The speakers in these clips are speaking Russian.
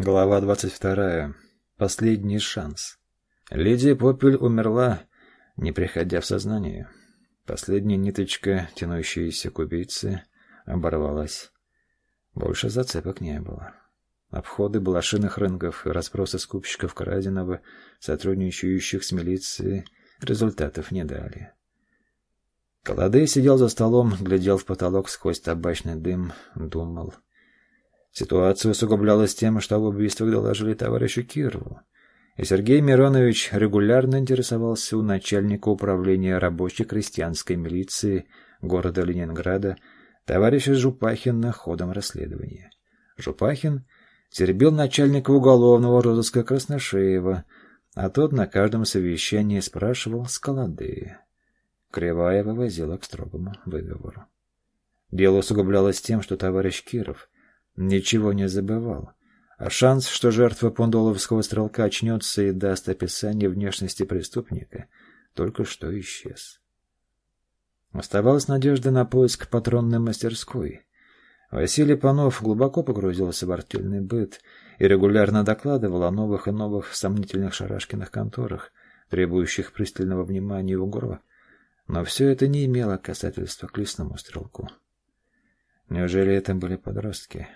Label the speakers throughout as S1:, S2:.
S1: Глава 22. Последний шанс. Лидия Попель умерла, не приходя в сознание. Последняя ниточка, тянущаяся к убийце, оборвалась. Больше зацепок не было. Обходы блошиных рынков и расспросы скупщиков краденого, сотрудничающих с милицией, результатов не дали. Колодей сидел за столом, глядел в потолок сквозь табачный дым, думал — Ситуация усугублялась тем, что об убийствах доложили товарищу Кирову. И Сергей Миронович регулярно интересовался у начальника управления рабочей крестьянской милиции города Ленинграда товарища Жупахина ходом расследования. Жупахин теребил начальника уголовного розыска Красношеева, а тот на каждом совещании спрашивал Скалады. Кривая вывозила к строгому выговору. Дело усугублялось тем, что товарищ Киров — ничего не забывал. А шанс, что жертва пундоловского стрелка очнется и даст описание внешности преступника, только что исчез. Оставалась надежда на поиск патронной мастерской. Василий Панов глубоко погрузился в артельный быт и регулярно докладывал о новых и новых сомнительных шарашкиных конторах, требующих пристального внимания и угро. Но все это не имело касательства к лесному стрелку. Неужели это были подростки?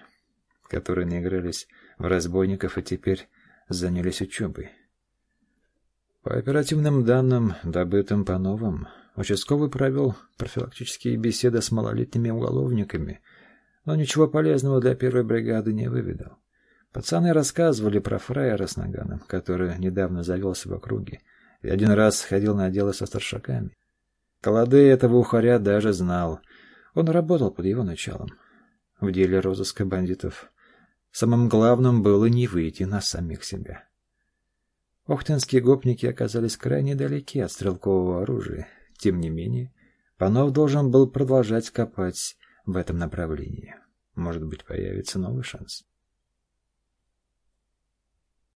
S1: Которые наигрались в разбойников и теперь занялись учебой. По оперативным данным, добытым по новым, участковый провел профилактические беседы с малолетними уголовниками, но ничего полезного для первой бригады не выведал. Пацаны рассказывали про фраера с наганом, который недавно завелся в округе, и один раз ходил на дело со старшаками. Колоды этого ухаря даже знал. Он работал под его началом. В деле розыска бандитов Самым главным было не выйти на самих себя. Охтинские гопники оказались крайне далеки от стрелкового оружия. Тем не менее, Панов должен был продолжать копать в этом направлении. Может быть, появится новый шанс.